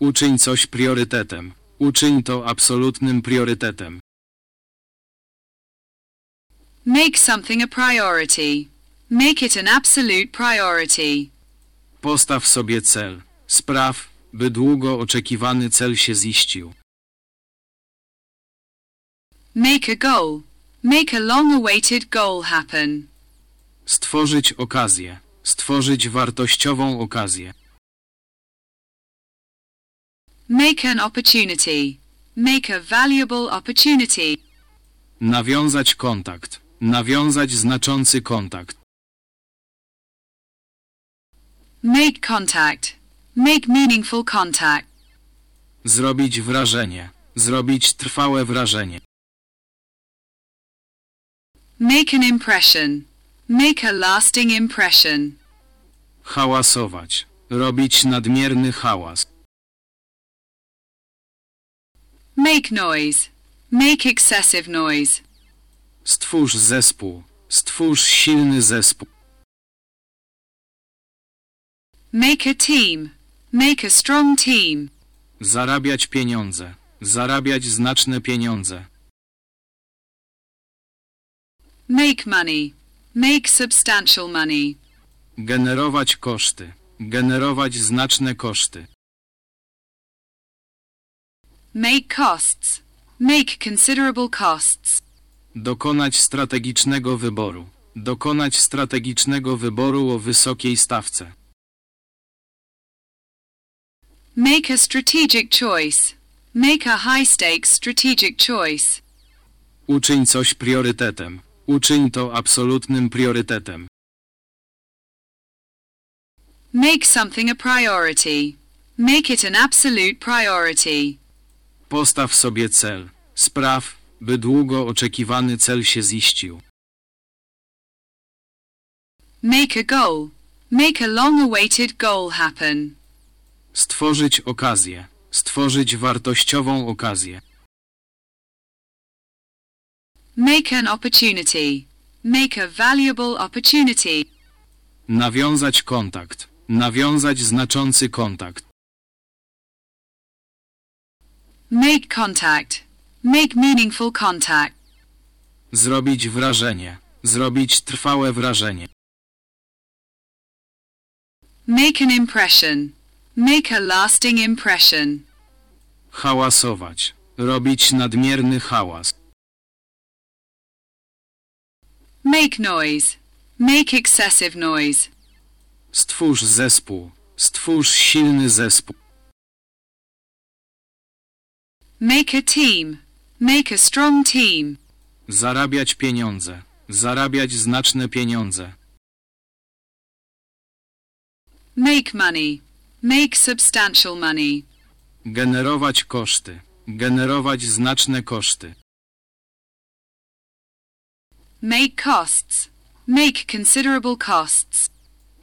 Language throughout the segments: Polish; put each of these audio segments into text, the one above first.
Uczyń coś priorytetem. Uczyń to absolutnym priorytetem. Make something a priority. Make it an absolute priority. Postaw sobie cel. Spraw, by długo oczekiwany cel się ziścił. Make a goal. Make a long-awaited goal happen. Stworzyć okazję. Stworzyć wartościową okazję. Make an opportunity. Make a valuable opportunity. Nawiązać kontakt. Nawiązać znaczący kontakt. Make contact. Make meaningful contact. Zrobić wrażenie. Zrobić trwałe wrażenie. Make an impression. Make a lasting impression. Hałasować. Robić nadmierny hałas. Make noise. Make excessive noise. Stwórz zespół. Stwórz silny zespół. Make a team. Make a strong team. Zarabiać pieniądze. Zarabiać znaczne pieniądze. Make money. Make substantial money. Generować koszty. Generować znaczne koszty. Make costs. Make considerable costs. Dokonać strategicznego wyboru. Dokonać strategicznego wyboru o wysokiej stawce. Make a strategic choice. Make a high-stakes strategic choice. Uczyń coś priorytetem. Uczyń to absolutnym priorytetem. Make something a priority. Make it an absolute priority. Postaw sobie cel. Spraw, by długo oczekiwany cel się ziścił. Make a goal. Make a long-awaited goal happen. Stworzyć okazję. Stworzyć wartościową okazję. Make an opportunity. Make a valuable opportunity. Nawiązać kontakt. Nawiązać znaczący kontakt. Make contact. Make meaningful contact. Zrobić wrażenie. Zrobić trwałe wrażenie. Make an impression. Make a lasting impression. Hałasować. Robić nadmierny hałas. Make noise. Make excessive noise. Stwórz zespół. Stwórz silny zespół. Make a team. Make a strong team. Zarabiać pieniądze. Zarabiać znaczne pieniądze. Make money. Make substantial money. Generować koszty. Generować znaczne koszty. Make costs. Make considerable costs.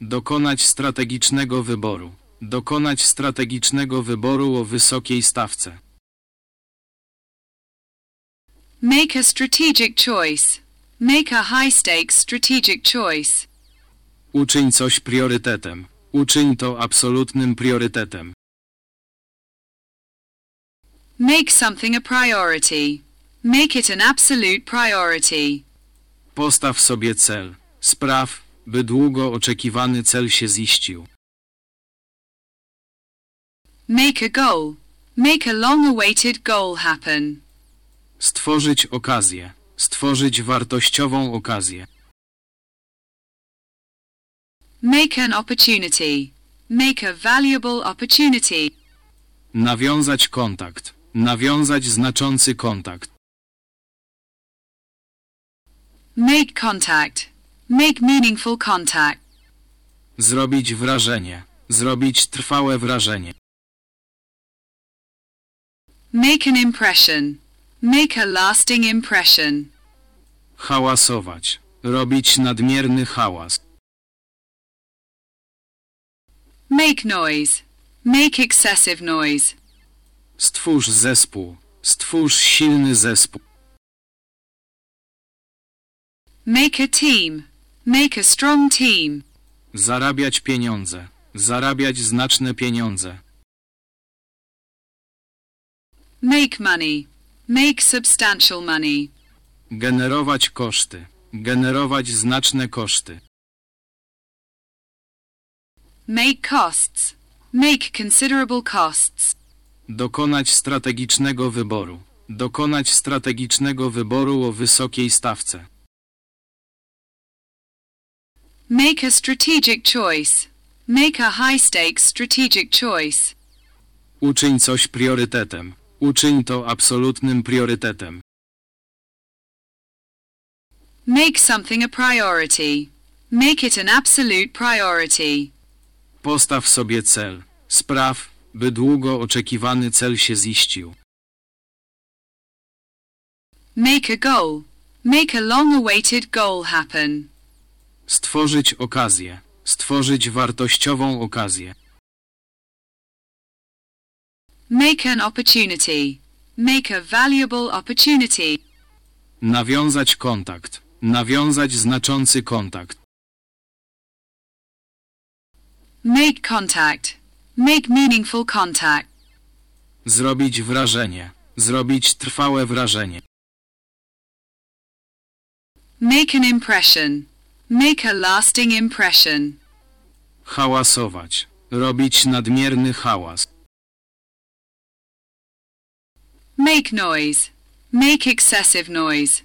Dokonać strategicznego wyboru. Dokonać strategicznego wyboru o wysokiej stawce. Make a strategic choice. Make a high-stakes strategic choice. Uczyń coś priorytetem. Uczyń to absolutnym priorytetem. Make something a priority. Make it an absolute priority. Postaw sobie cel. Spraw, by długo oczekiwany cel się ziścił. Make a goal. Make a long-awaited goal happen. Stworzyć okazję. Stworzyć wartościową okazję. Make an opportunity. Make a valuable opportunity. Nawiązać kontakt. Nawiązać znaczący kontakt. Make contact. Make meaningful contact. Zrobić wrażenie. Zrobić trwałe wrażenie. Make an impression. Make a lasting impression. Hałasować. Robić nadmierny hałas. Make noise. Make excessive noise. Stwórz zespół. Stwórz silny zespół. Make a team. Make a strong team. Zarabiać pieniądze. Zarabiać znaczne pieniądze. Make money. Make substantial money. Generować koszty. Generować znaczne koszty. Make costs. Make considerable costs. Dokonać strategicznego wyboru. Dokonać strategicznego wyboru o wysokiej stawce. Make a strategic choice. Make a high stakes strategic choice. Uczyń coś priorytetem. Uczyń to absolutnym priorytetem. Make something a priority. Make it an absolute priority. Postaw sobie cel. Spraw, by długo oczekiwany cel się ziścił. Make a goal. Make a long-awaited goal happen. Stworzyć okazję. Stworzyć wartościową okazję. Make an opportunity. Make a valuable opportunity. Nawiązać kontakt. Nawiązać znaczący kontakt. Make contact. Make meaningful contact. Zrobić wrażenie. Zrobić trwałe wrażenie. Make an impression. Make a lasting impression. Hałasować. Robić nadmierny hałas. Make noise. Make excessive noise.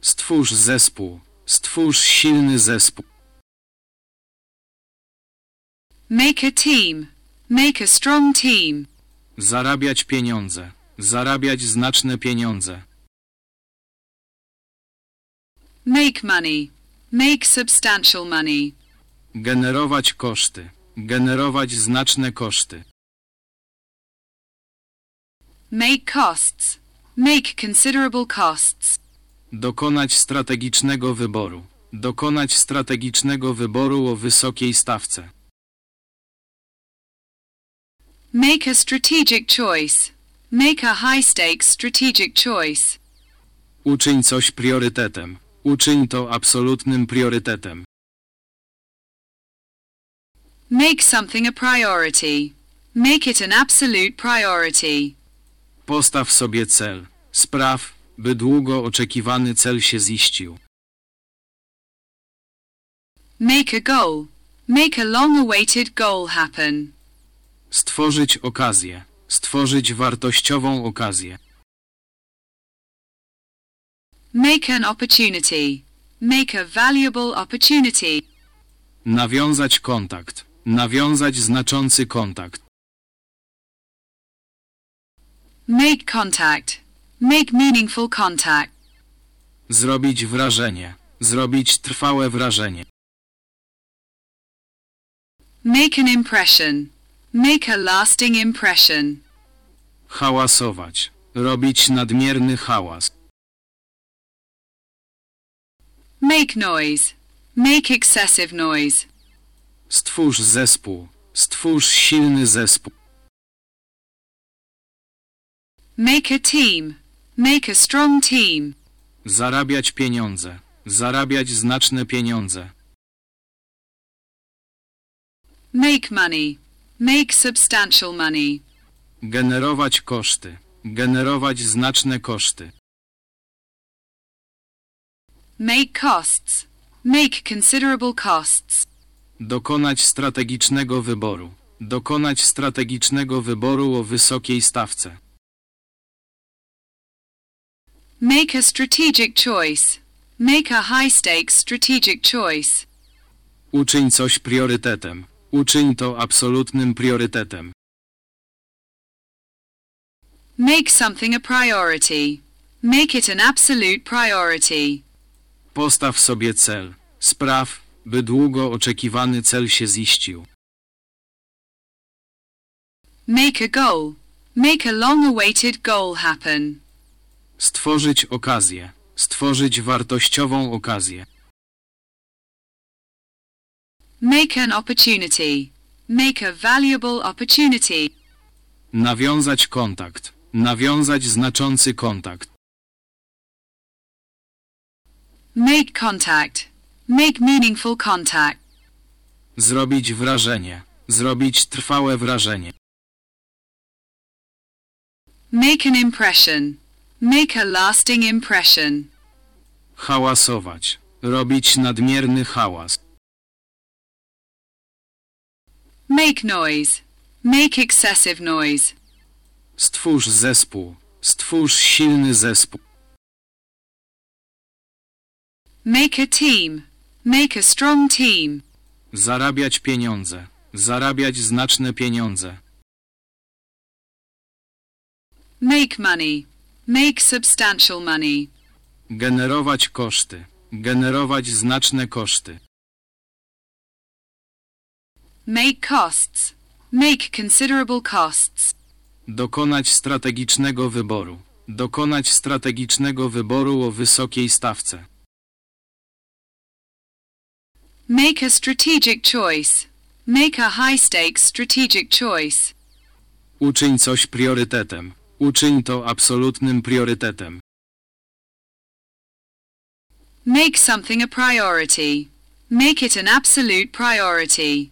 Stwórz zespół. Stwórz silny zespół. Make a team. Make a strong team. Zarabiać pieniądze. Zarabiać znaczne pieniądze. Make money. Make substantial money. Generować koszty. Generować znaczne koszty. Make costs. Make considerable costs. Dokonać strategicznego wyboru. Dokonać strategicznego wyboru o wysokiej stawce. Make a strategic choice. Make a high stakes strategic choice. Uczyń coś priorytetem. Uczyń to absolutnym priorytetem. Make something a priority. Make it an absolute priority. Postaw sobie cel. Spraw, by długo oczekiwany cel się ziścił. Make a goal. Make a long-awaited goal happen. Stworzyć okazję. Stworzyć wartościową okazję. Make an opportunity. Make a valuable opportunity. Nawiązać kontakt. Nawiązać znaczący kontakt. Make contact. Make meaningful contact. Zrobić wrażenie. Zrobić trwałe wrażenie. Make an impression. Make a lasting impression. Hałasować. Robić nadmierny hałas. Make noise. Make excessive noise. Stwórz zespół. Stwórz silny zespół. Make a team. Make a strong team. Zarabiać pieniądze. Zarabiać znaczne pieniądze. Make money. Make substantial money. Generować koszty. Generować znaczne koszty. Make costs. Make considerable costs. Dokonać strategicznego wyboru. Dokonać strategicznego wyboru o wysokiej stawce. Make a strategic choice. Make a high stakes strategic choice. Uczyń coś priorytetem. Uczyń to absolutnym priorytetem. Make something a priority. Make it an absolute priority. Postaw sobie cel. Spraw, by długo oczekiwany cel się ziścił. Make a goal. Make a long-awaited goal happen. Stworzyć okazję. Stworzyć wartościową okazję. Make an opportunity. Make a valuable opportunity. Nawiązać kontakt. Nawiązać znaczący kontakt. Make contact. Make meaningful contact. Zrobić wrażenie. Zrobić trwałe wrażenie. Make an impression. Make a lasting impression. Hałasować. Robić nadmierny hałas. Make noise. Make excessive noise. Stwórz zespół. Stwórz silny zespół. Make a team. Make a strong team. Zarabiać pieniądze. Zarabiać znaczne pieniądze. Make money. Make substantial money. Generować koszty. Generować znaczne koszty. Make costs. Make considerable costs. Dokonać strategicznego wyboru. Dokonać strategicznego wyboru o wysokiej stawce. Make a strategic choice. Make a high-stakes strategic choice. Uczyń coś priorytetem. Uczyń to absolutnym priorytetem. Make something a priority. Make it an absolute priority.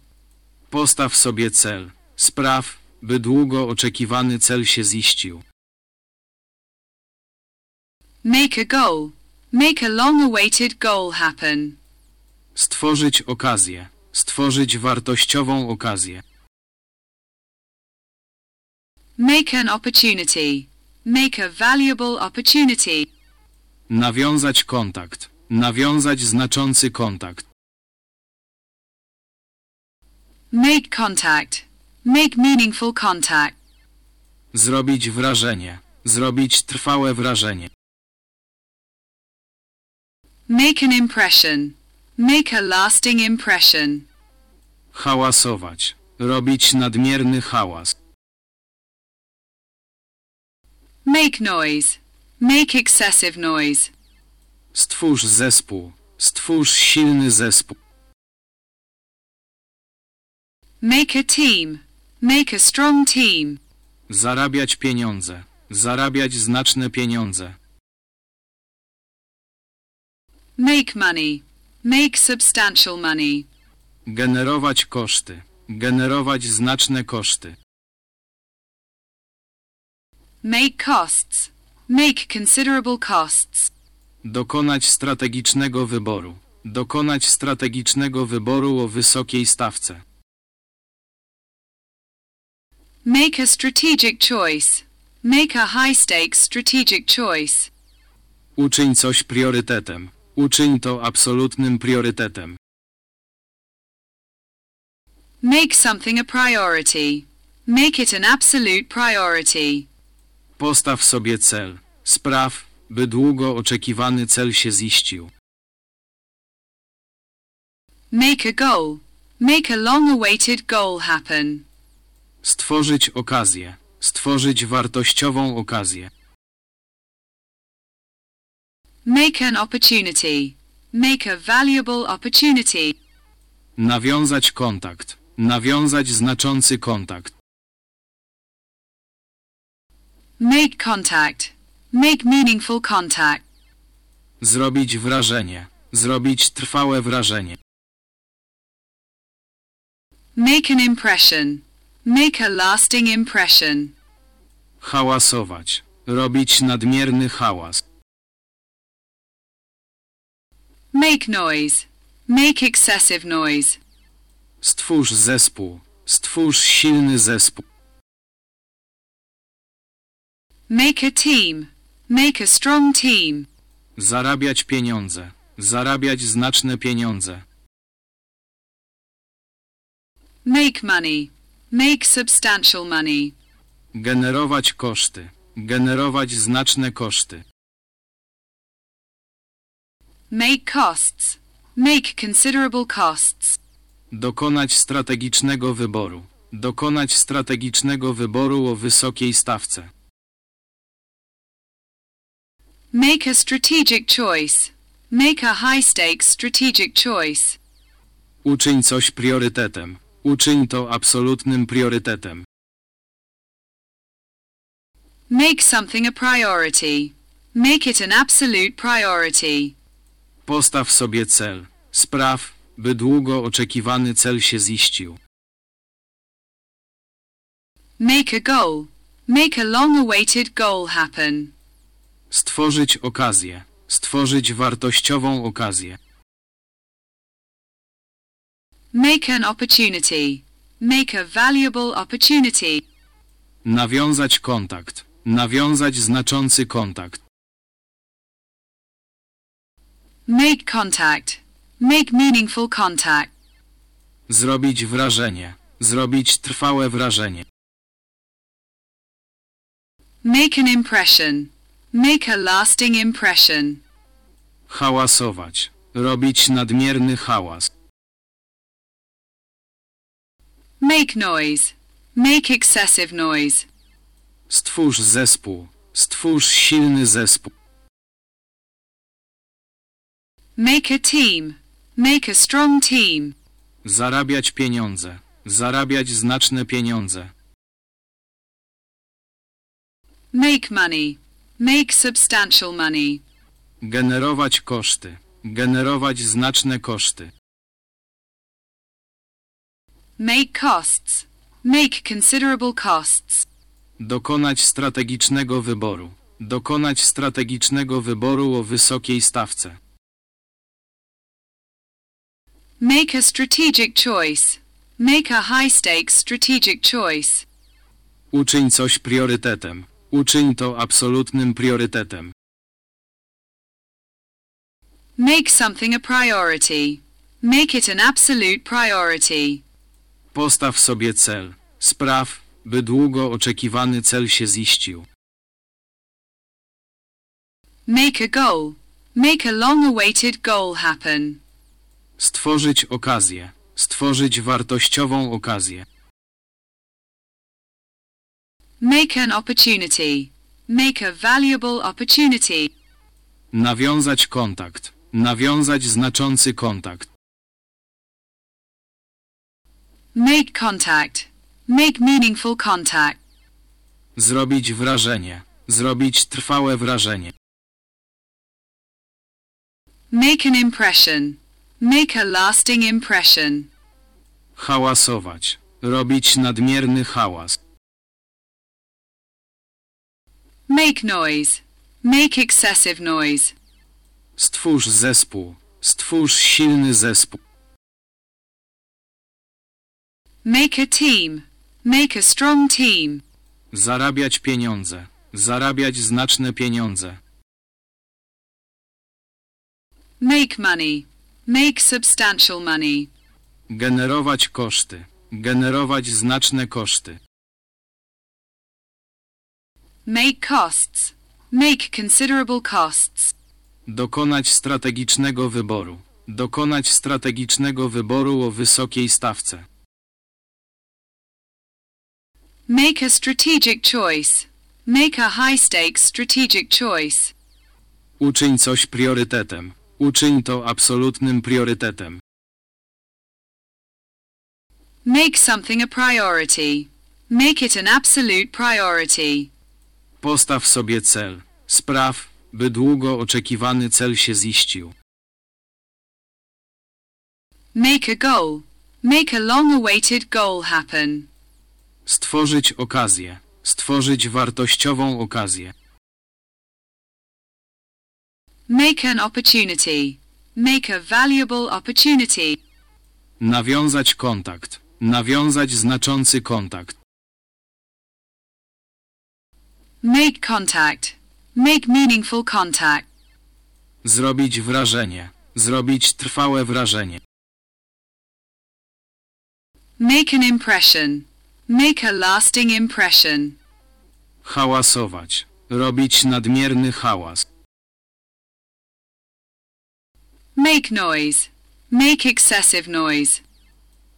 Postaw sobie cel. Spraw, by długo oczekiwany cel się ziścił. Make a goal. Make a long-awaited goal happen. Stworzyć okazję. Stworzyć wartościową okazję. Make an opportunity. Make a valuable opportunity. Nawiązać kontakt. Nawiązać znaczący kontakt. Make contact. Make meaningful contact. Zrobić wrażenie. Zrobić trwałe wrażenie. Make an impression. Make a lasting impression. Hałasować. Robić nadmierny hałas. Make noise. Make excessive noise. Stwórz zespół. Stwórz silny zespół. Make a team. Make a strong team. Zarabiać pieniądze. Zarabiać znaczne pieniądze. Make money. Make substantial money. Generować koszty. Generować znaczne koszty. Make costs. Make considerable costs. Dokonać strategicznego wyboru. Dokonać strategicznego wyboru o wysokiej stawce. Make a strategic choice. Make a high-stakes strategic choice. Uczyń coś priorytetem. Uczyń to absolutnym priorytetem. Make something a priority. Make it an absolute priority. Postaw sobie cel. Spraw, by długo oczekiwany cel się ziścił. Make a goal. Make a long-awaited goal happen. Stworzyć okazję. Stworzyć wartościową okazję. Make an opportunity. Make a valuable opportunity. Nawiązać kontakt. Nawiązać znaczący kontakt. Make contact. Make meaningful contact. Zrobić wrażenie. Zrobić trwałe wrażenie. Make an impression. Make a lasting impression. Hałasować. Robić nadmierny hałas. Make noise. Make excessive noise. Stwórz zespół. Stwórz silny zespół. Make a team. Make a strong team. Zarabiać pieniądze. Zarabiać znaczne pieniądze. Make money. Make substantial money. Generować koszty. Generować znaczne koszty. Make costs. Make considerable costs. Dokonać strategicznego wyboru. Dokonać strategicznego wyboru o wysokiej stawce. Make a strategic choice. Make a high-stakes strategic choice. Uczyń coś priorytetem. Uczyń to absolutnym priorytetem. Make something a priority. Make it an absolute priority. Postaw sobie cel. Spraw, by długo oczekiwany cel się ziścił. Make a goal. Make a long-awaited goal happen. Stworzyć okazję. Stworzyć wartościową okazję. Make an opportunity. Make a valuable opportunity. Nawiązać kontakt. Nawiązać znaczący kontakt. Make contact. Make meaningful contact. Zrobić wrażenie. Zrobić trwałe wrażenie. Make an impression. Make a lasting impression. Hałasować. Robić nadmierny hałas. Make noise. Make excessive noise. Stwórz zespół. Stwórz silny zespół. Make a team. Make a strong team. Zarabiać pieniądze. Zarabiać znaczne pieniądze. Make money. Make substantial money. Generować koszty. Generować znaczne koszty. Make costs. Make considerable costs. Dokonać strategicznego wyboru. Dokonać strategicznego wyboru o wysokiej stawce. Make a strategic choice. Make a high-stakes strategic choice. Uczyń coś priorytetem. Uczyń to absolutnym priorytetem. Make something a priority. Make it an absolute priority. Postaw sobie cel. Spraw, by długo oczekiwany cel się ziścił. Make a goal. Make a long-awaited goal happen. Stworzyć okazję. Stworzyć wartościową okazję. Make an opportunity. Make a valuable opportunity. Nawiązać kontakt. Nawiązać znaczący kontakt. Make contact. Make meaningful contact. Zrobić wrażenie. Zrobić trwałe wrażenie. Make an impression. Make a lasting impression. Hałasować. Robić nadmierny hałas. Make noise. Make excessive noise. Stwórz zespół. Stwórz silny zespół. Make a team. Make a strong team. Zarabiać pieniądze. Zarabiać znaczne pieniądze. Make money. Make substantial money. Generować koszty. Generować znaczne koszty. Make costs. Make considerable costs. Dokonać strategicznego wyboru. Dokonać strategicznego wyboru o wysokiej stawce. Make a strategic choice. Make a high-stakes strategic choice. Uczyń coś priorytetem. Uczyń to absolutnym priorytetem. Make something a priority. Make it an absolute priority. Postaw sobie cel. Spraw, by długo oczekiwany cel się ziścił. Make a goal. Make a long-awaited goal happen. Stworzyć okazję. Stworzyć wartościową okazję. Make an opportunity. Make a valuable opportunity. Nawiązać kontakt. Nawiązać znaczący kontakt. Make contact. Make meaningful contact. Zrobić wrażenie. Zrobić trwałe wrażenie. Make an impression. Make a lasting impression. Hałasować. Robić nadmierny hałas. Make noise. Make excessive noise.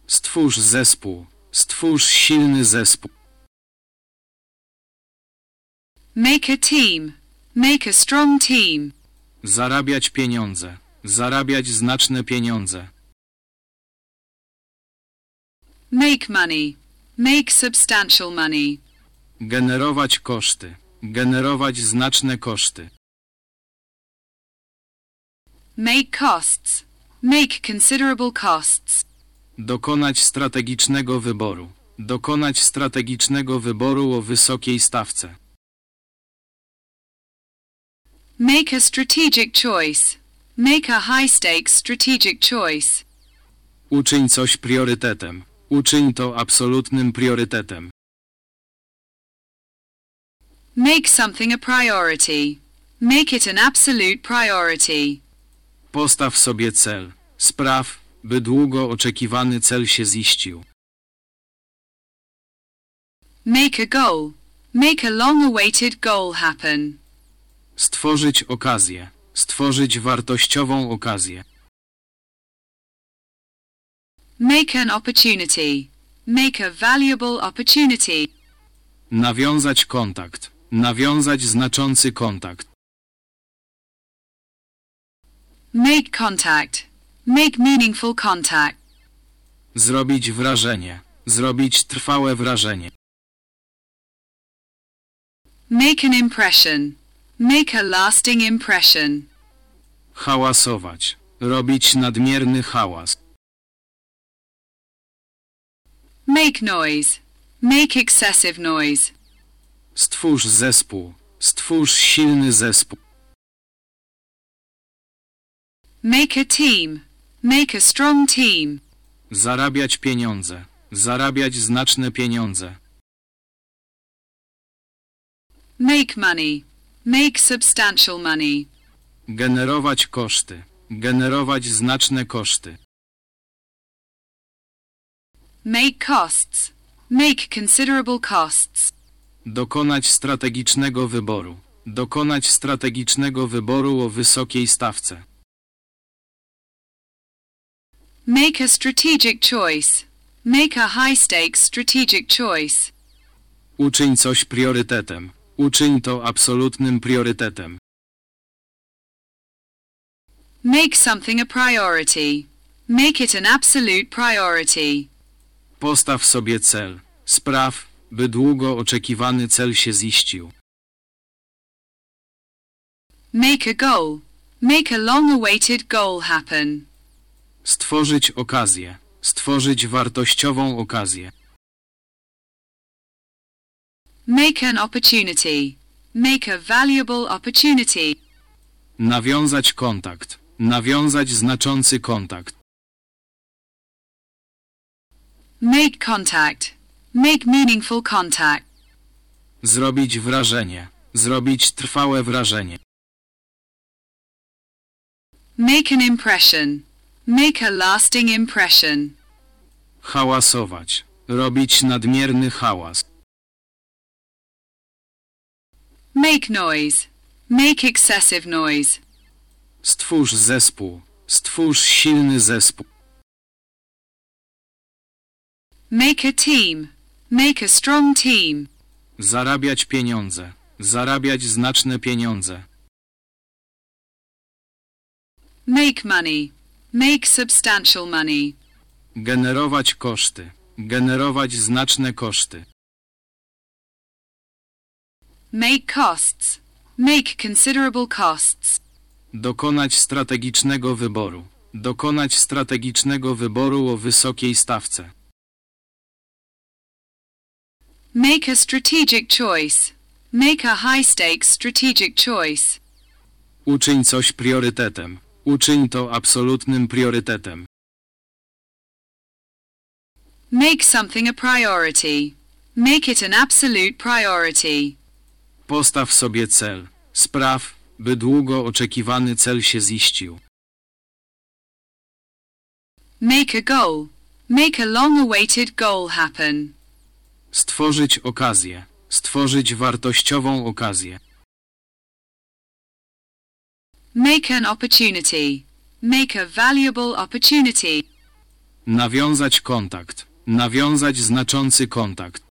Stwórz zespół. Stwórz silny zespół. Make a team. Make a strong team. Zarabiać pieniądze. Zarabiać znaczne pieniądze. Make money. Make substantial money. Generować koszty. Generować znaczne koszty. Make costs. Make considerable costs. Dokonać strategicznego wyboru. Dokonać strategicznego wyboru o wysokiej stawce. Make a strategic choice. Make a high-stakes strategic choice. Uczyń coś priorytetem. Uczyń to absolutnym priorytetem. Make something a priority. Make it an absolute priority. Postaw sobie cel. Spraw, by długo oczekiwany cel się ziścił. Make a goal. Make a long-awaited goal happen. Stworzyć okazję. Stworzyć wartościową okazję. Make an opportunity. Make a valuable opportunity. Nawiązać kontakt. Nawiązać znaczący kontakt. Make contact. Make meaningful contact. Zrobić wrażenie. Zrobić trwałe wrażenie. Make an impression. Make a lasting impression. Hałasować. Robić nadmierny hałas. Make noise. Make excessive noise. Stwórz zespół. Stwórz silny zespół. Make a team. Make a strong team. Zarabiać pieniądze. Zarabiać znaczne pieniądze. Make money. Make substantial money. Generować koszty. Generować znaczne koszty. Make costs. Make considerable costs. Dokonać strategicznego wyboru. Dokonać strategicznego wyboru o wysokiej stawce. Make a strategic choice. Make a high-stakes strategic choice. Uczyń coś priorytetem. Uczyń to absolutnym priorytetem. Make something a priority. Make it an absolute priority. Postaw sobie cel. Spraw, by długo oczekiwany cel się ziścił. Make a goal. Make a long-awaited goal happen. Stworzyć okazję. Stworzyć wartościową okazję. Make an opportunity. Make a valuable opportunity. Nawiązać kontakt. Nawiązać znaczący kontakt. Make contact. Make meaningful contact. Zrobić wrażenie. Zrobić trwałe wrażenie. Make an impression. Make a lasting impression. Hałasować. Robić nadmierny hałas. Make noise. Make excessive noise. Stwórz zespół. Stwórz silny zespół. Make a team. Make a strong team. Zarabiać pieniądze. Zarabiać znaczne pieniądze. Make money. Make substantial money. Generować koszty. Generować znaczne koszty. Make costs. Make considerable costs. Dokonać strategicznego wyboru. Dokonać strategicznego wyboru o wysokiej stawce. Make a strategic choice. Make a high-stakes strategic choice. Uczyń coś priorytetem. Uczyń to absolutnym priorytetem. Make something a priority. Make it an absolute priority. Postaw sobie cel. Spraw, by długo oczekiwany cel się ziścił. Make a goal. Make a long-awaited goal happen. Stworzyć okazję. Stworzyć wartościową okazję. Make an opportunity. Make a valuable opportunity. Nawiązać kontakt. Nawiązać znaczący kontakt.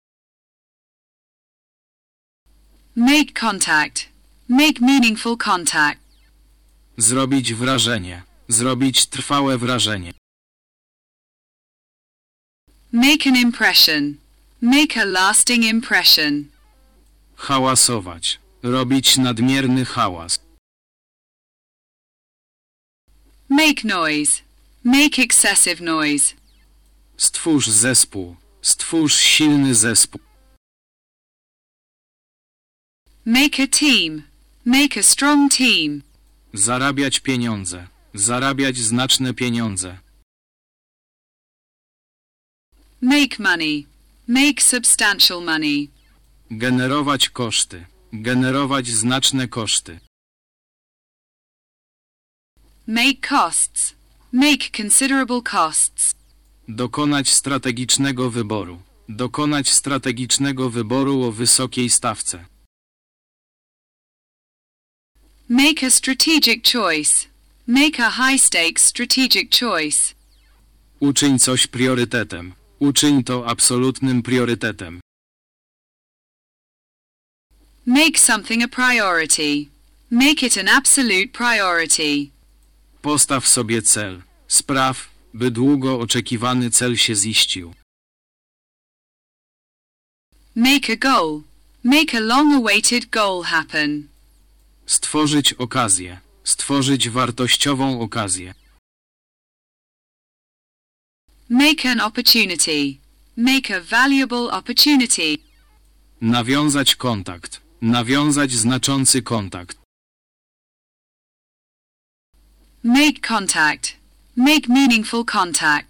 Make contact. Make meaningful contact. Zrobić wrażenie. Zrobić trwałe wrażenie. Make an impression. Make a lasting impression. Hałasować. Robić nadmierny hałas. Make noise. Make excessive noise. Stwórz zespół. Stwórz silny zespół. Make a team. Make a strong team. Zarabiać pieniądze. Zarabiać znaczne pieniądze. Make money. Make substantial money. Generować koszty. Generować znaczne koszty. Make costs. Make considerable costs. Dokonać strategicznego wyboru. Dokonać strategicznego wyboru o wysokiej stawce. Make a strategic choice. Make a high-stakes strategic choice. Uczyń coś priorytetem. Uczyń to absolutnym priorytetem. Make something a priority. Make it an absolute priority. Postaw sobie cel. Spraw, by długo oczekiwany cel się ziścił. Make a goal. Make a long-awaited goal happen. Stworzyć okazję. Stworzyć wartościową okazję. Make an opportunity. Make a valuable opportunity. Nawiązać kontakt. Nawiązać znaczący kontakt. Make contact. Make meaningful contact.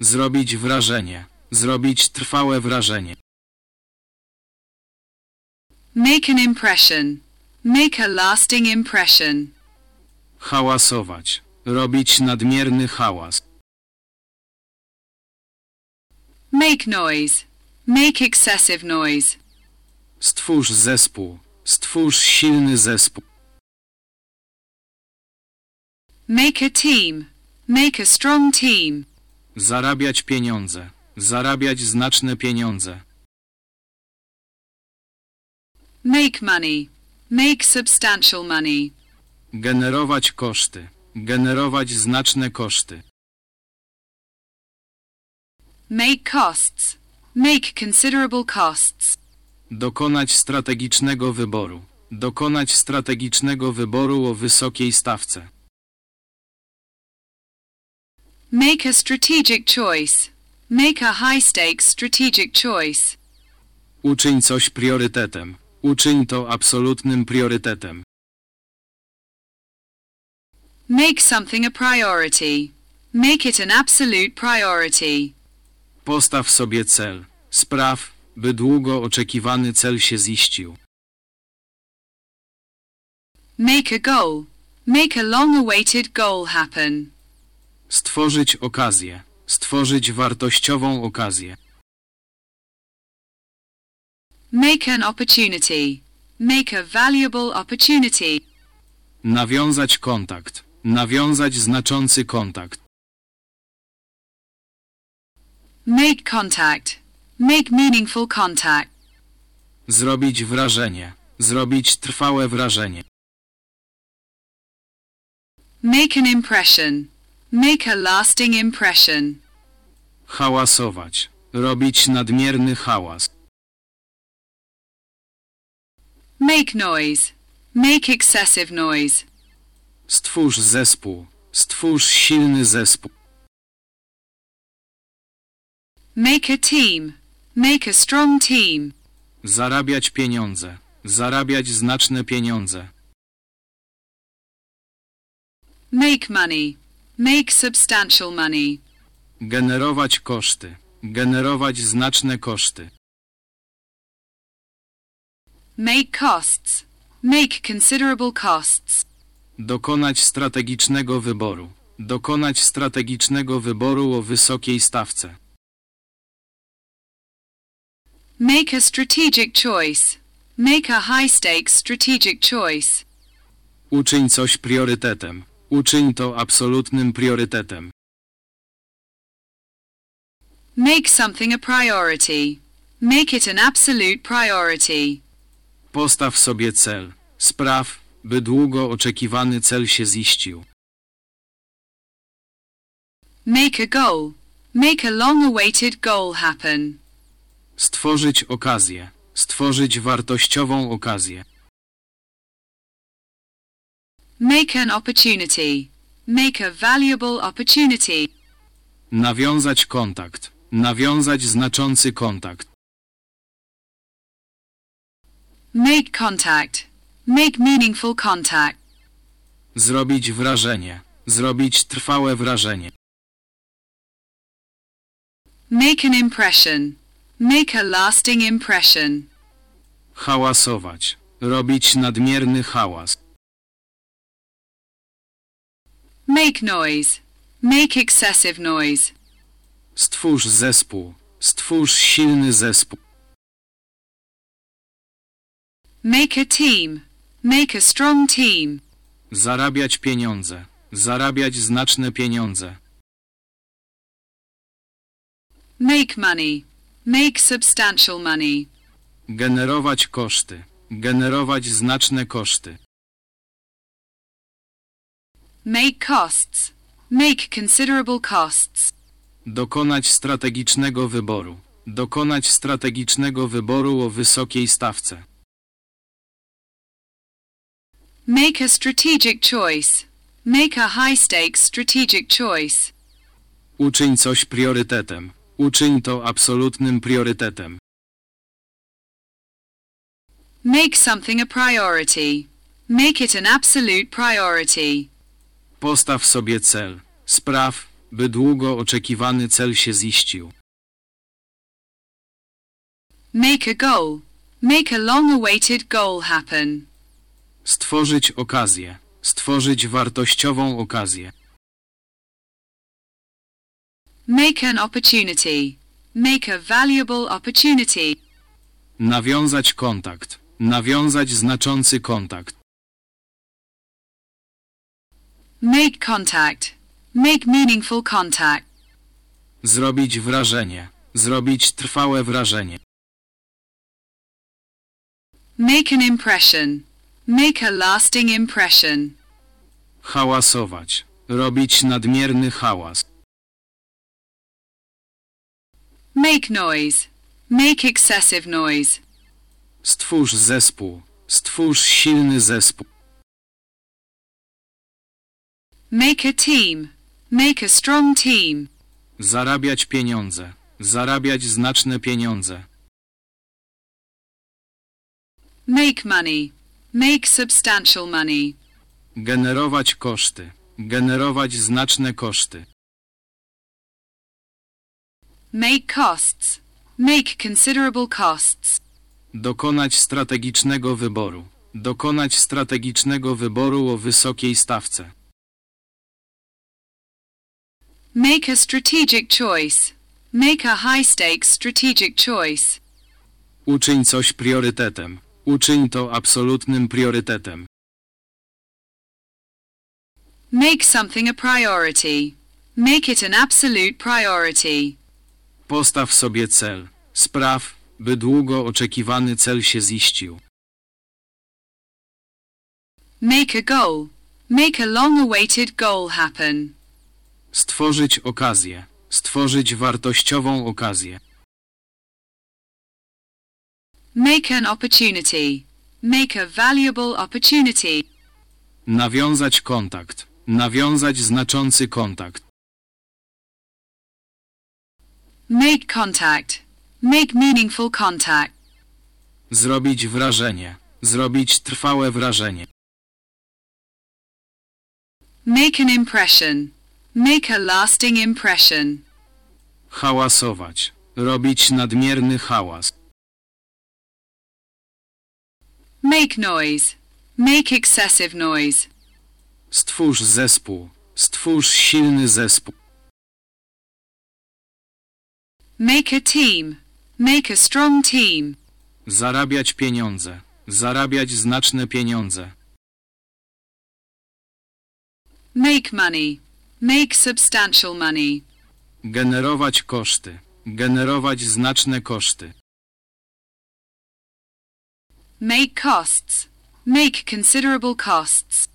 Zrobić wrażenie. Zrobić trwałe wrażenie. Make an impression. Make a lasting impression. Hałasować. Robić nadmierny hałas. Make noise. Make excessive noise. Stwórz zespół. Stwórz silny zespół. Make a team. Make a strong team. Zarabiać pieniądze. Zarabiać znaczne pieniądze. Make money. Make substantial money. Generować koszty. Generować znaczne koszty. Make costs. Make considerable costs. Dokonać strategicznego wyboru. Dokonać strategicznego wyboru o wysokiej stawce. Make a strategic choice. Make a high-stakes strategic choice. Uczyń coś priorytetem. Uczyń to absolutnym priorytetem. Make something a priority. Make it an absolute priority. Postaw sobie cel. Spraw, by długo oczekiwany cel się ziścił. Make a goal. Make a long-awaited goal happen. Stworzyć okazję. Stworzyć wartościową okazję. Make an opportunity. Make a valuable opportunity. Nawiązać kontakt. Nawiązać znaczący kontakt. Make contact. Make meaningful contact. Zrobić wrażenie. Zrobić trwałe wrażenie. Make an impression. Make a lasting impression. Hałasować. Robić nadmierny hałas. Make noise. Make excessive noise. Stwórz zespół. Stwórz silny zespół. Make a team. Make a strong team. Zarabiać pieniądze. Zarabiać znaczne pieniądze. Make money. Make substantial money. Generować koszty. Generować znaczne koszty. Make costs. Make considerable costs. Dokonać strategicznego wyboru. Dokonać strategicznego wyboru o wysokiej stawce. Make a strategic choice. Make a high-stakes strategic choice. Uczyń coś priorytetem. Uczyń to absolutnym priorytetem. Make something a priority. Make it an absolute priority. Postaw sobie cel. Spraw, by długo oczekiwany cel się ziścił. Make a goal. Make a long-awaited goal happen. Stworzyć okazję. Stworzyć wartościową okazję. Make an opportunity. Make a valuable opportunity. Nawiązać kontakt. Nawiązać znaczący kontakt. Make contact. Make meaningful contact. Zrobić wrażenie. Zrobić trwałe wrażenie. Make an impression. Make a lasting impression. Hałasować. Robić nadmierny hałas. Make noise. Make excessive noise. Stwórz zespół. Stwórz silny zespół. Make a team. Make a strong team. Zarabiać pieniądze. Zarabiać znaczne pieniądze. Make money. Make substantial money. Generować koszty. Generować znaczne koszty. Make costs. Make considerable costs. Dokonać strategicznego wyboru. Dokonać strategicznego wyboru o wysokiej stawce. Make a strategic choice. Make a high-stakes strategic choice. Uczyń coś priorytetem. Uczyń to absolutnym priorytetem. Make something a priority. Make it an absolute priority. Postaw sobie cel. Spraw, by długo oczekiwany cel się ziścił. Make a goal. Make a long-awaited goal happen. Stworzyć okazję. Stworzyć wartościową okazję. Make an opportunity. Make a valuable opportunity. Nawiązać kontakt. Nawiązać znaczący kontakt. Make contact. Make meaningful contact. Zrobić wrażenie. Zrobić trwałe wrażenie. Make an impression. Make a lasting impression. Hałasować. Robić nadmierny hałas. Make noise. Make excessive noise. Stwórz zespół. Stwórz silny zespół. Make a team. Make a strong team. Zarabiać pieniądze. Zarabiać znaczne pieniądze. Make money. Make substantial money. Generować koszty. Generować znaczne koszty. Make costs. Make considerable costs. Dokonać strategicznego wyboru. Dokonać strategicznego wyboru o wysokiej stawce. Make a strategic choice. Make a high-stakes strategic choice. Uczyń coś priorytetem. Uczyń to absolutnym priorytetem. Make something a priority. Make it an absolute priority. Postaw sobie cel. Spraw, by długo oczekiwany cel się ziścił. Make a goal. Make a long-awaited goal happen. Stworzyć okazję. Stworzyć wartościową okazję. Make an opportunity. Make a valuable opportunity. Nawiązać kontakt. Nawiązać znaczący kontakt. Make contact. Make meaningful contact. Zrobić wrażenie. Zrobić trwałe wrażenie. Make an impression. Make a lasting impression. Hałasować. Robić nadmierny hałas. Make noise. Make excessive noise. Stwórz zespół. Stwórz silny zespół. Make a team. Make a strong team. Zarabiać pieniądze. Zarabiać znaczne pieniądze. Make money. Make substantial money. Generować koszty. Generować znaczne koszty. Make costs. Make considerable costs.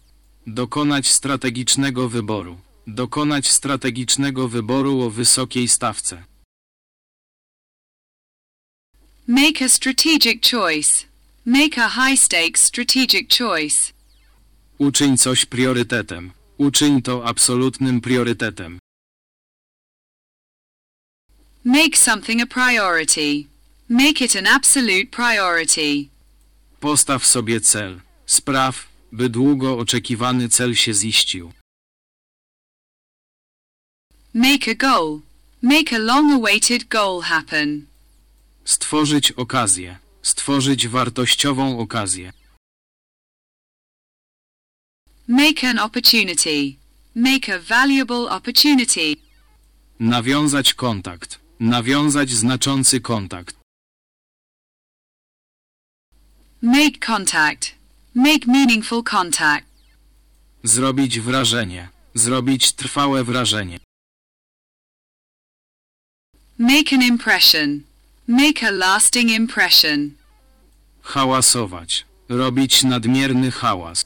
Dokonać strategicznego wyboru. Dokonać strategicznego wyboru o wysokiej stawce. Make a strategic choice. Make a high-stakes strategic choice. Uczyń coś priorytetem. Uczyń to absolutnym priorytetem. Make something a priority. Make it an absolute priority. Postaw sobie cel. Spraw, by długo oczekiwany cel się ziścił. Make a goal. Make a long-awaited goal happen. Stworzyć okazję. Stworzyć wartościową okazję. Make an opportunity. Make a valuable opportunity. Nawiązać kontakt. Nawiązać znaczący kontakt. Make contact. Make meaningful contact. Zrobić wrażenie. Zrobić trwałe wrażenie. Make an impression. Make a lasting impression. Hałasować. Robić nadmierny hałas.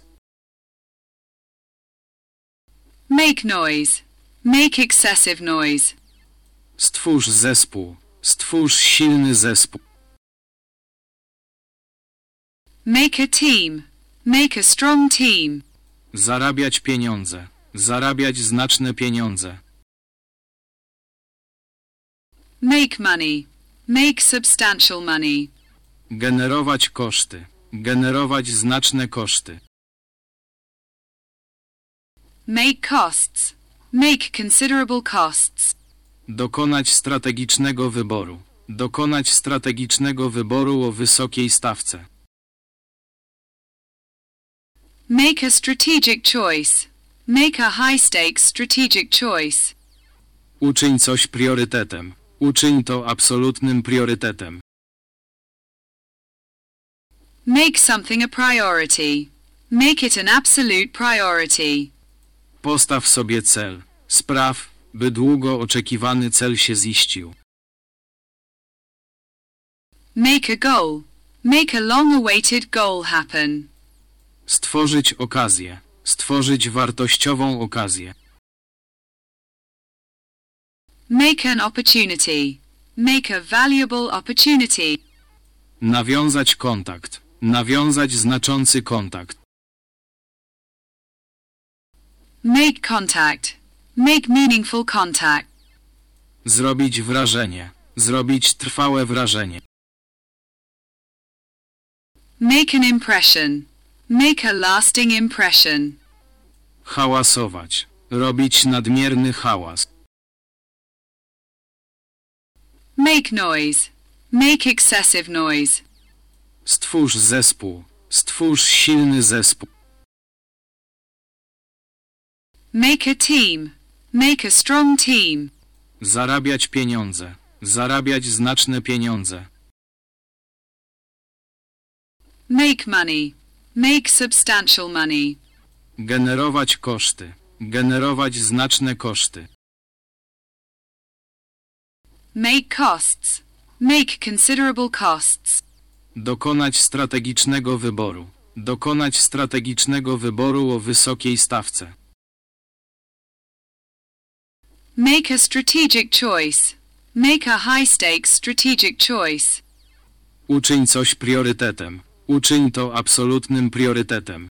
Make noise. Make excessive noise. Stwórz zespół. Stwórz silny zespół. Make a team. Make a strong team. Zarabiać pieniądze. Zarabiać znaczne pieniądze. Make money. Make substantial money. Generować koszty. Generować znaczne koszty. Make costs. Make considerable costs. Dokonać strategicznego wyboru. Dokonać strategicznego wyboru o wysokiej stawce. Make a strategic choice. Make a high-stakes strategic choice. Uczyń coś priorytetem. Uczyń to absolutnym priorytetem. Make something a priority. Make it an absolute priority. Postaw sobie cel. Spraw, by długo oczekiwany cel się ziścił. Make a goal. Make a long-awaited goal happen. Stworzyć okazję. Stworzyć wartościową okazję. Make an opportunity. Make a valuable opportunity. Nawiązać kontakt. Nawiązać znaczący kontakt. Make contact. Make meaningful contact. Zrobić wrażenie. Zrobić trwałe wrażenie. Make an impression. Make a lasting impression. Hałasować. Robić nadmierny hałas. Make noise. Make excessive noise. Stwórz zespół. Stwórz silny zespół. Make a team. Make a strong team. Zarabiać pieniądze. Zarabiać znaczne pieniądze. Make money. Make substantial money. Generować koszty. Generować znaczne koszty. Make costs. Make considerable costs. Dokonać strategicznego wyboru. Dokonać strategicznego wyboru o wysokiej stawce. Make a strategic choice. Make a high-stakes strategic choice. Uczyń coś priorytetem. Uczyń to absolutnym priorytetem.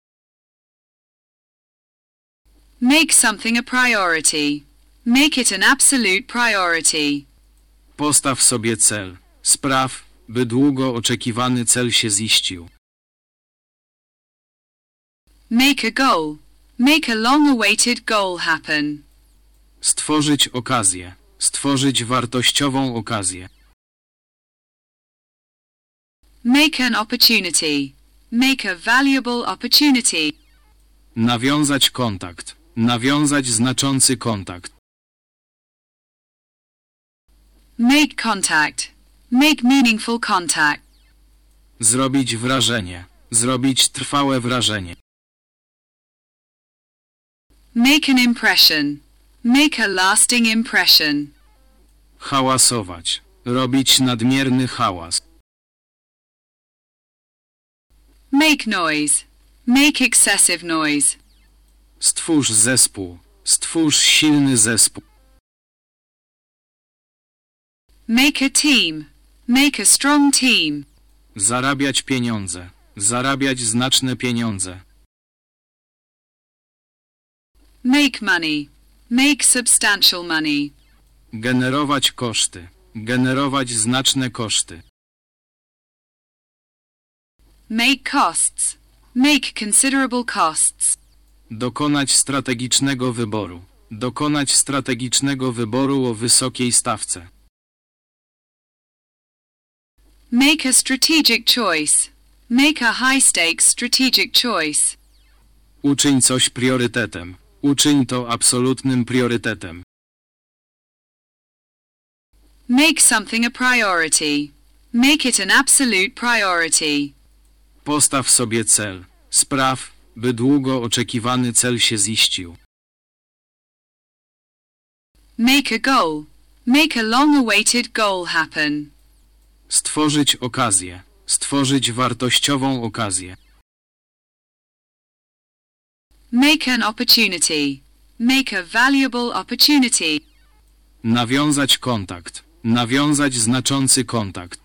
Make something a priority. Make it an absolute priority. Postaw sobie cel. Spraw, by długo oczekiwany cel się ziścił. Make a goal. Make a long-awaited goal happen. Stworzyć okazję. Stworzyć wartościową okazję. Make an opportunity. Make a valuable opportunity. Nawiązać kontakt. Nawiązać znaczący kontakt. Make contact. Make meaningful contact. Zrobić wrażenie. Zrobić trwałe wrażenie. Make an impression. Make a lasting impression. Hałasować. Robić nadmierny hałas. Make noise. Make excessive noise. Stwórz zespół. Stwórz silny zespół. Make a team. Make a strong team. Zarabiać pieniądze. Zarabiać znaczne pieniądze. Make money. Make substantial money. Generować koszty. Generować znaczne koszty. Make costs. Make considerable costs. Dokonać strategicznego wyboru. Dokonać strategicznego wyboru o wysokiej stawce. Make a strategic choice. Make a high-stakes strategic choice. Uczyń coś priorytetem. Uczyń to absolutnym priorytetem. Make something a priority. Make it an absolute priority. Postaw sobie cel. Spraw, by długo oczekiwany cel się ziścił. Make a goal. Make a long-awaited goal happen. Stworzyć okazję. Stworzyć wartościową okazję. Make an opportunity. Make a valuable opportunity. Nawiązać kontakt. Nawiązać znaczący kontakt.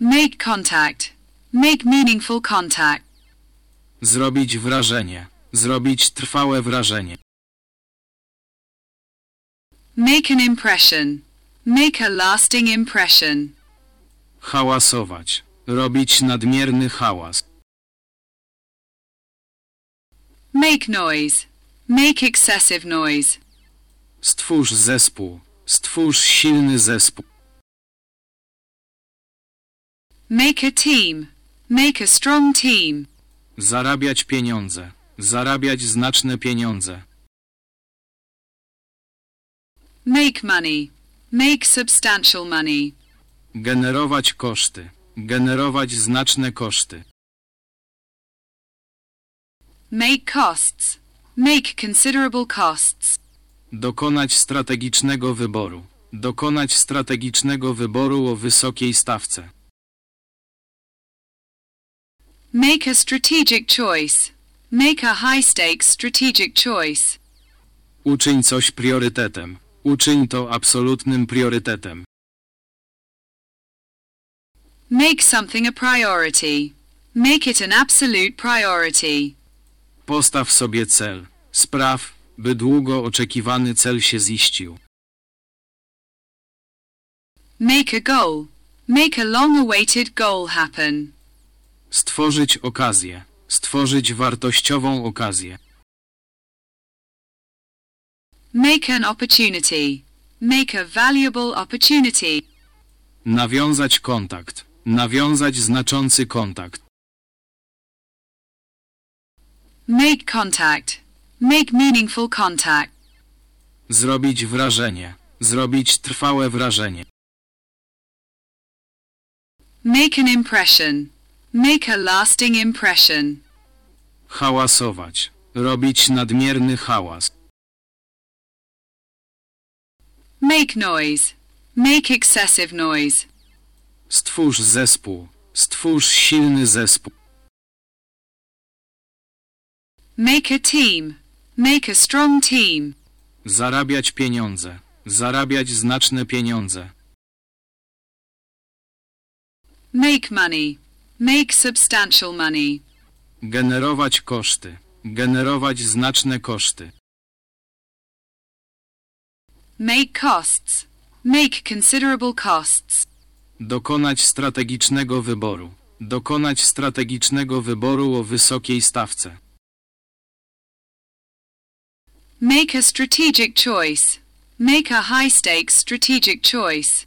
Make contact. Make meaningful contact. Zrobić wrażenie. Zrobić trwałe wrażenie. Make an impression. Make a lasting impression. Hałasować. Robić nadmierny hałas. Make noise. Make excessive noise. Stwórz zespół. Stwórz silny zespół. Make a team. Make a strong team. Zarabiać pieniądze. Zarabiać znaczne pieniądze. Make money. Make substantial money. Generować koszty. Generować znaczne koszty. Make costs. Make considerable costs. Dokonać strategicznego wyboru. Dokonać strategicznego wyboru o wysokiej stawce. Make a strategic choice. Make a high-stakes strategic choice. Uczyń coś priorytetem. Uczyń to absolutnym priorytetem. Make something a priority. Make it an absolute priority. Postaw sobie cel. Spraw, by długo oczekiwany cel się ziścił. Make a goal. Make a long-awaited goal happen. Stworzyć okazję. Stworzyć wartościową okazję. Make an opportunity. Make a valuable opportunity. Nawiązać kontakt. Nawiązać znaczący kontakt. Make contact. Make meaningful contact. Zrobić wrażenie. Zrobić trwałe wrażenie. Make an impression. Make a lasting impression. Hałasować. Robić nadmierny hałas. Make noise. Make excessive noise. Stwórz zespół. Stwórz silny zespół. Make a team. Make a strong team. Zarabiać pieniądze. Zarabiać znaczne pieniądze. Make money. Make substantial money. Generować koszty. Generować znaczne koszty. Make costs. Make considerable costs. Dokonać strategicznego wyboru. Dokonać strategicznego wyboru o wysokiej stawce. Make a strategic choice. Make a high-stakes strategic choice.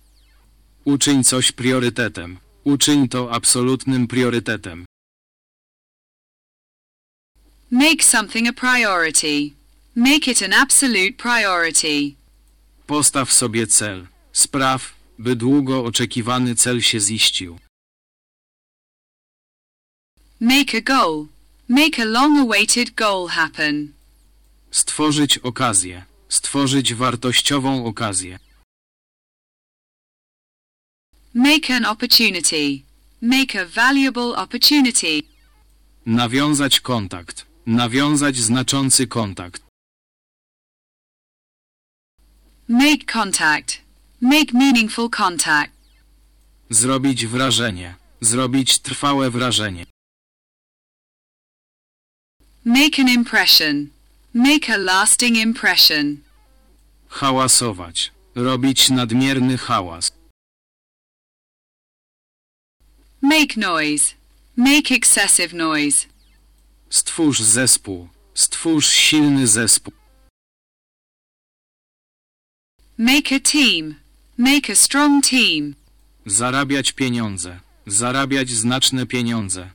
Uczyń coś priorytetem. Uczyń to absolutnym priorytetem. Make something a priority. Make it an absolute priority. Postaw sobie cel. Spraw, by długo oczekiwany cel się ziścił. Make a goal. Make a long-awaited goal happen. Stworzyć okazję. Stworzyć wartościową okazję. Make an opportunity. Make a valuable opportunity. Nawiązać kontakt. Nawiązać znaczący kontakt. Make contact. Make meaningful contact. Zrobić wrażenie. Zrobić trwałe wrażenie. Make an impression. Make a lasting impression. Hałasować. Robić nadmierny hałas. Make noise. Make excessive noise. Stwórz zespół. Stwórz silny zespół. Make a team. Make a strong team. Zarabiać pieniądze. Zarabiać znaczne pieniądze.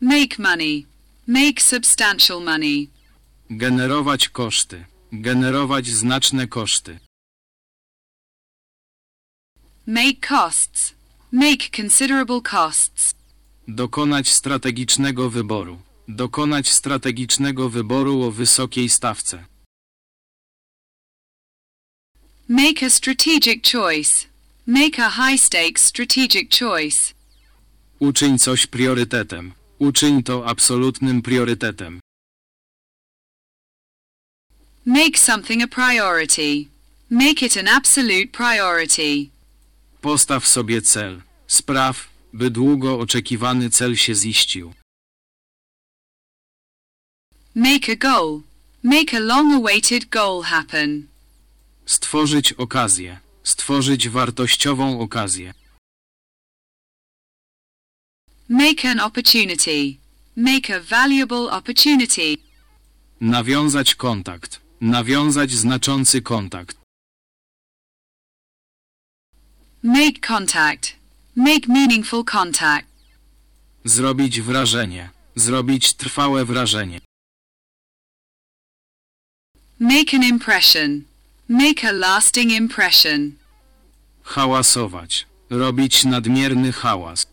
Make money. Make substantial money. Generować koszty. Generować znaczne koszty. Make costs. Make considerable costs. Dokonać strategicznego wyboru. Dokonać strategicznego wyboru o wysokiej stawce. Make a strategic choice. Make a high-stakes strategic choice. Uczyń coś priorytetem. Uczyń to absolutnym priorytetem. Make something a priority. Make it an absolute priority. Postaw sobie cel. Spraw, by długo oczekiwany cel się ziścił. Make a goal. Make a long-awaited goal happen. Stworzyć okazję. Stworzyć wartościową okazję. Make an opportunity. Make a valuable opportunity. Nawiązać kontakt. Nawiązać znaczący kontakt. Make contact. Make meaningful contact. Zrobić wrażenie. Zrobić trwałe wrażenie. Make an impression. Make a lasting impression. Hałasować. Robić nadmierny hałas.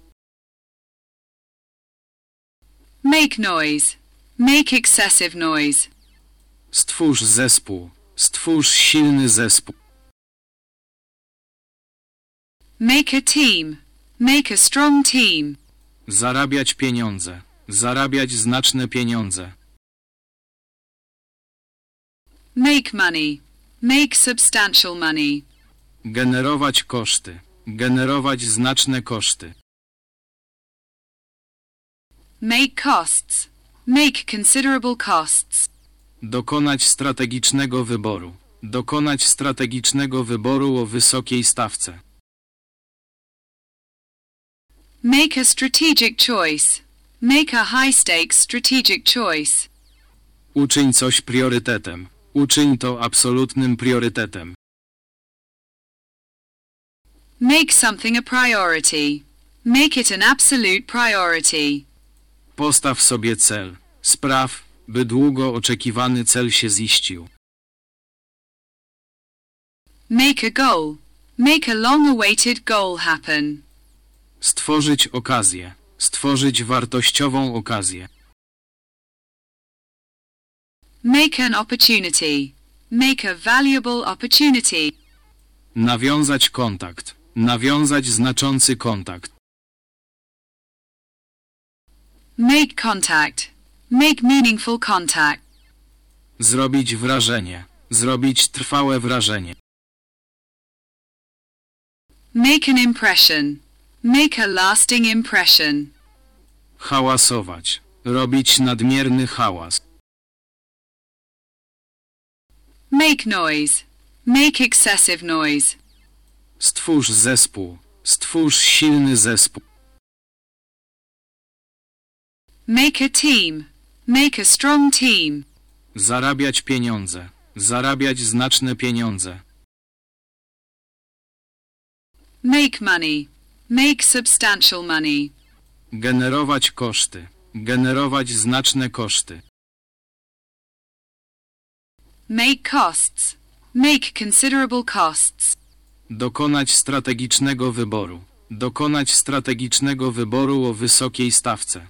Make noise. Make excessive noise. Stwórz zespół. Stwórz silny zespół. Make a team. Make a strong team. Zarabiać pieniądze. Zarabiać znaczne pieniądze. Make money. Make substantial money. Generować koszty. Generować znaczne koszty. Make costs. Make considerable costs. Dokonać strategicznego wyboru. Dokonać strategicznego wyboru o wysokiej stawce. Make a strategic choice. Make a high-stakes strategic choice. Uczyń coś priorytetem. Uczyń to absolutnym priorytetem. Make something a priority. Make it an absolute priority. Postaw sobie cel. Spraw, by długo oczekiwany cel się ziścił. Make a goal. Make a long-awaited goal happen. Stworzyć okazję. Stworzyć wartościową okazję. Make an opportunity. Make a valuable opportunity. Nawiązać kontakt. Nawiązać znaczący kontakt. Make contact. Make meaningful contact. Zrobić wrażenie. Zrobić trwałe wrażenie. Make an impression. Make a lasting impression. Hałasować. Robić nadmierny hałas. Make noise. Make excessive noise. Stwórz zespół. Stwórz silny zespół. Make a team. Make a strong team. Zarabiać pieniądze. Zarabiać znaczne pieniądze. Make money. Make substantial money. Generować koszty. Generować znaczne koszty. Make costs. Make considerable costs. Dokonać strategicznego wyboru. Dokonać strategicznego wyboru o wysokiej stawce.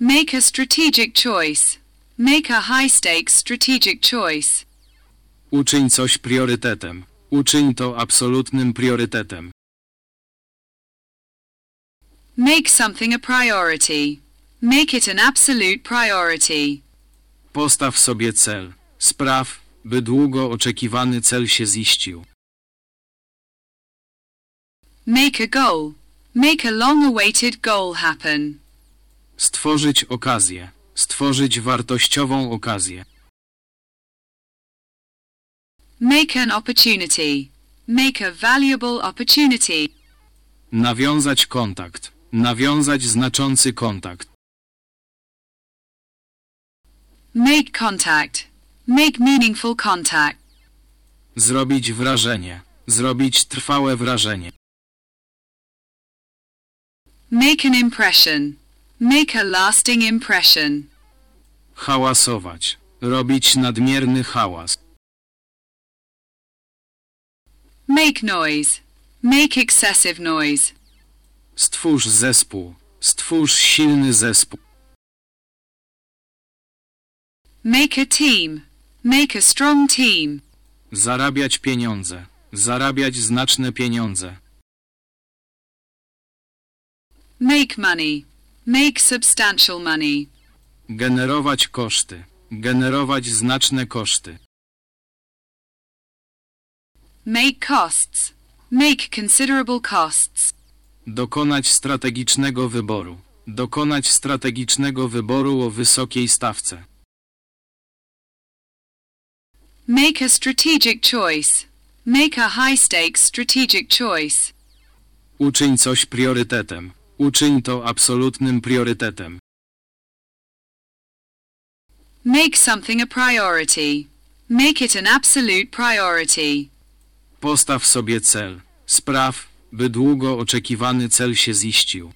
Make a strategic choice. Make a high-stakes strategic choice. Uczyń coś priorytetem. Uczyń to absolutnym priorytetem. Make something a priority. Make it an absolute priority. Postaw sobie cel. Spraw, by długo oczekiwany cel się ziścił. Make a goal. Make a long-awaited goal happen. Stworzyć okazję. Stworzyć wartościową okazję. Make an opportunity. Make a valuable opportunity. Nawiązać kontakt. Nawiązać znaczący kontakt. Make contact. Make meaningful contact. Zrobić wrażenie. Zrobić trwałe wrażenie. Make an impression. Make a lasting impression. Hałasować. Robić nadmierny hałas. Make noise. Make excessive noise. Stwórz zespół. Stwórz silny zespół. Make a team. Make a strong team. Zarabiać pieniądze. Zarabiać znaczne pieniądze. Make money. Make substantial money. Generować koszty. Generować znaczne koszty. Make costs. Make considerable costs. Dokonać strategicznego wyboru. Dokonać strategicznego wyboru o wysokiej stawce. Make a strategic choice. Make a high-stakes strategic choice. Uczyń coś priorytetem. Uczyń to absolutnym priorytetem. Make something a priority. Make it an absolute priority. Postaw sobie cel. Spraw, by długo oczekiwany cel się ziścił.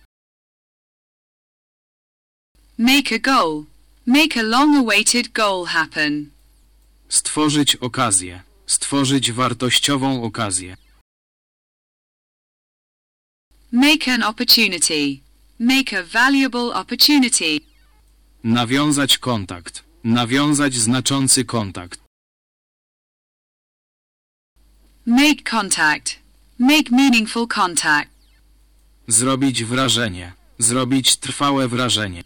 Make a goal. Make a long-awaited goal happen. Stworzyć okazję. Stworzyć wartościową okazję. Make an opportunity. Make a valuable opportunity. Nawiązać kontakt. Nawiązać znaczący kontakt. Make contact. Make meaningful contact. Zrobić wrażenie. Zrobić trwałe wrażenie.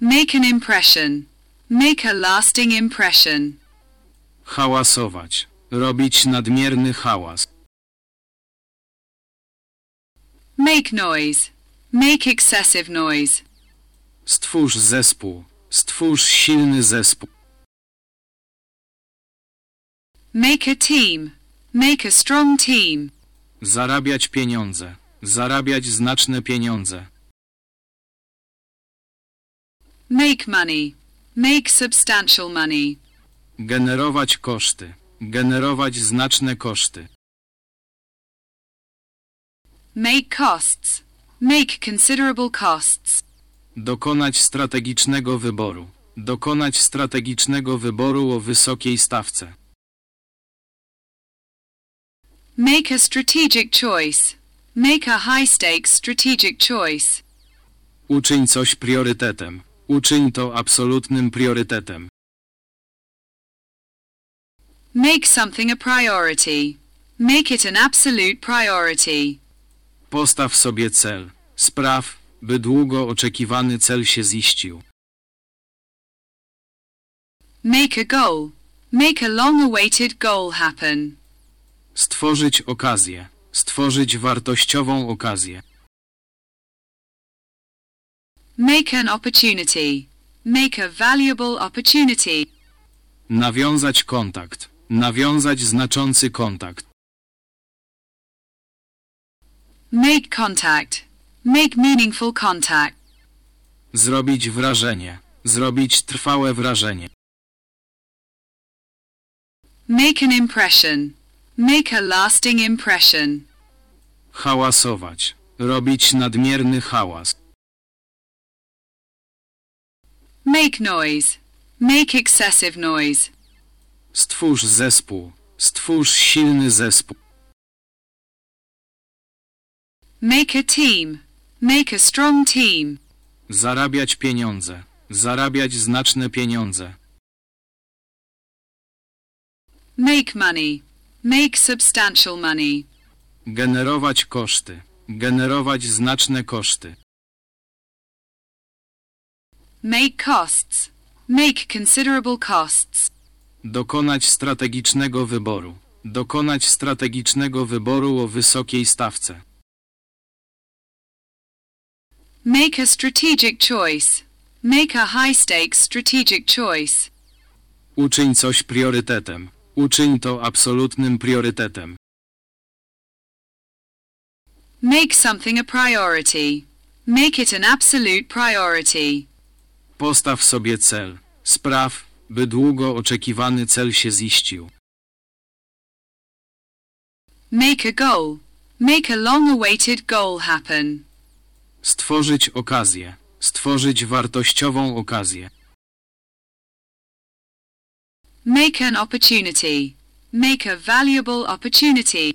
Make an impression. Make a lasting impression. Hałasować. Robić nadmierny hałas. Make noise. Make excessive noise. Stwórz zespół. Stwórz silny zespół. Make a team. Make a strong team. Zarabiać pieniądze. Zarabiać znaczne pieniądze. Make money. Make substantial money. Generować koszty. Generować znaczne koszty. Make costs. Make considerable costs. Dokonać strategicznego wyboru. Dokonać strategicznego wyboru o wysokiej stawce. Make a strategic choice. Make a high-stakes strategic choice. Uczyń coś priorytetem. Uczyń to absolutnym priorytetem. Make something a priority. Make it an absolute priority. Postaw sobie cel. Spraw, by długo oczekiwany cel się ziścił. Make a goal. Make a long-awaited goal happen. Stworzyć okazję. Stworzyć wartościową okazję. Make an opportunity. Make a valuable opportunity. Nawiązać kontakt. Nawiązać znaczący kontakt. Make contact. Make meaningful contact. Zrobić wrażenie. Zrobić trwałe wrażenie. Make an impression. Make a lasting impression. Hałasować. Robić nadmierny hałas. Make noise. Make excessive noise. Stwórz zespół. Stwórz silny zespół. Make a team. Make a strong team. Zarabiać pieniądze. Zarabiać znaczne pieniądze. Make money. Make substantial money. Generować koszty. Generować znaczne koszty. Make costs. Make considerable costs. Dokonać strategicznego wyboru. Dokonać strategicznego wyboru o wysokiej stawce. Make a strategic choice. Make a high stakes strategic choice. Uczyń coś priorytetem. Uczyń to absolutnym priorytetem. Make something a priority. Make it an absolute priority. Postaw sobie cel. Spraw, by długo oczekiwany cel się ziścił. Make a goal. Make a long-awaited goal happen. Stworzyć okazję. Stworzyć wartościową okazję. Make an opportunity. Make a valuable opportunity.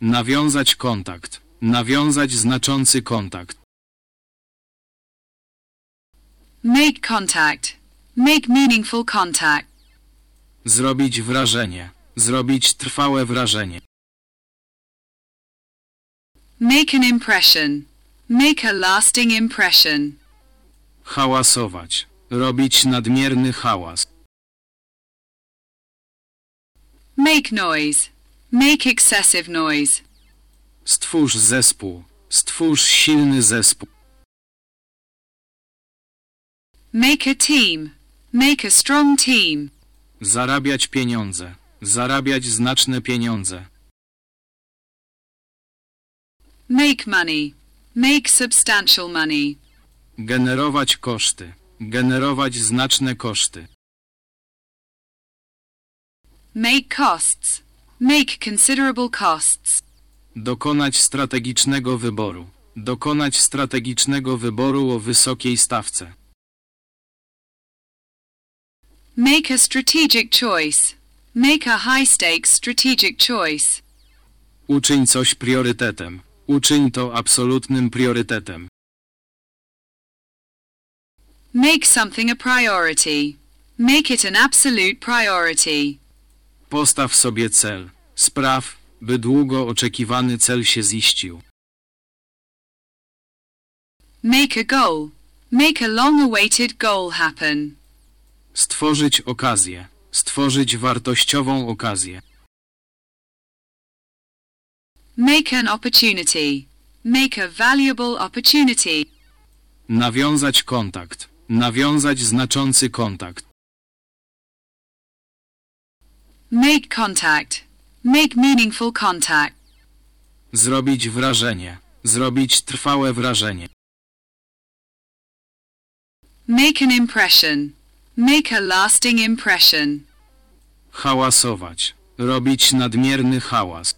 Nawiązać kontakt. Nawiązać znaczący kontakt. Make contact. Make meaningful contact. Zrobić wrażenie. Zrobić trwałe wrażenie. Make an impression. Make a lasting impression. Hałasować. Robić nadmierny hałas. Make noise. Make excessive noise. Stwórz zespół. Stwórz silny zespół. Make a team. Make a strong team. Zarabiać pieniądze. Zarabiać znaczne pieniądze. Make money. Make substantial money. Generować koszty. Generować znaczne koszty. Make costs. Make considerable costs. Dokonać strategicznego wyboru. Dokonać strategicznego wyboru o wysokiej stawce. Make a strategic choice. Make a high stakes strategic choice. Uczyń coś priorytetem. Uczyń to absolutnym priorytetem. Make something a priority. Make it an absolute priority. Postaw sobie cel. Spraw, by długo oczekiwany cel się ziścił. Make a goal. Make a long-awaited goal happen. Stworzyć okazję. Stworzyć wartościową okazję. Make an opportunity. Make a valuable opportunity. Nawiązać kontakt. Nawiązać znaczący kontakt. Make contact. Make meaningful contact. Zrobić wrażenie. Zrobić trwałe wrażenie. Make an impression. Make a lasting impression. Hałasować. Robić nadmierny hałas.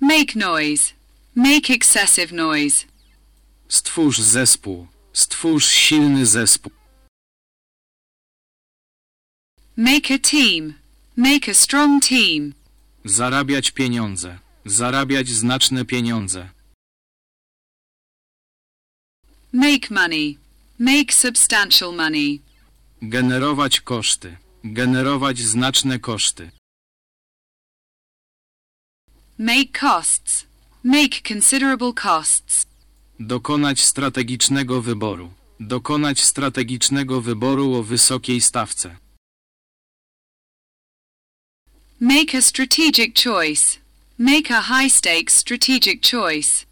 Make noise. Make excessive noise. Stwórz zespół. Stwórz silny zespół. Make a team. Make a strong team. Zarabiać pieniądze. Zarabiać znaczne pieniądze. Make money. Make substantial money. Generować koszty. Generować znaczne koszty. Make costs. Make considerable costs. Dokonać strategicznego wyboru. Dokonać strategicznego wyboru o wysokiej stawce. Make a strategic choice. Make a high stakes strategic choice.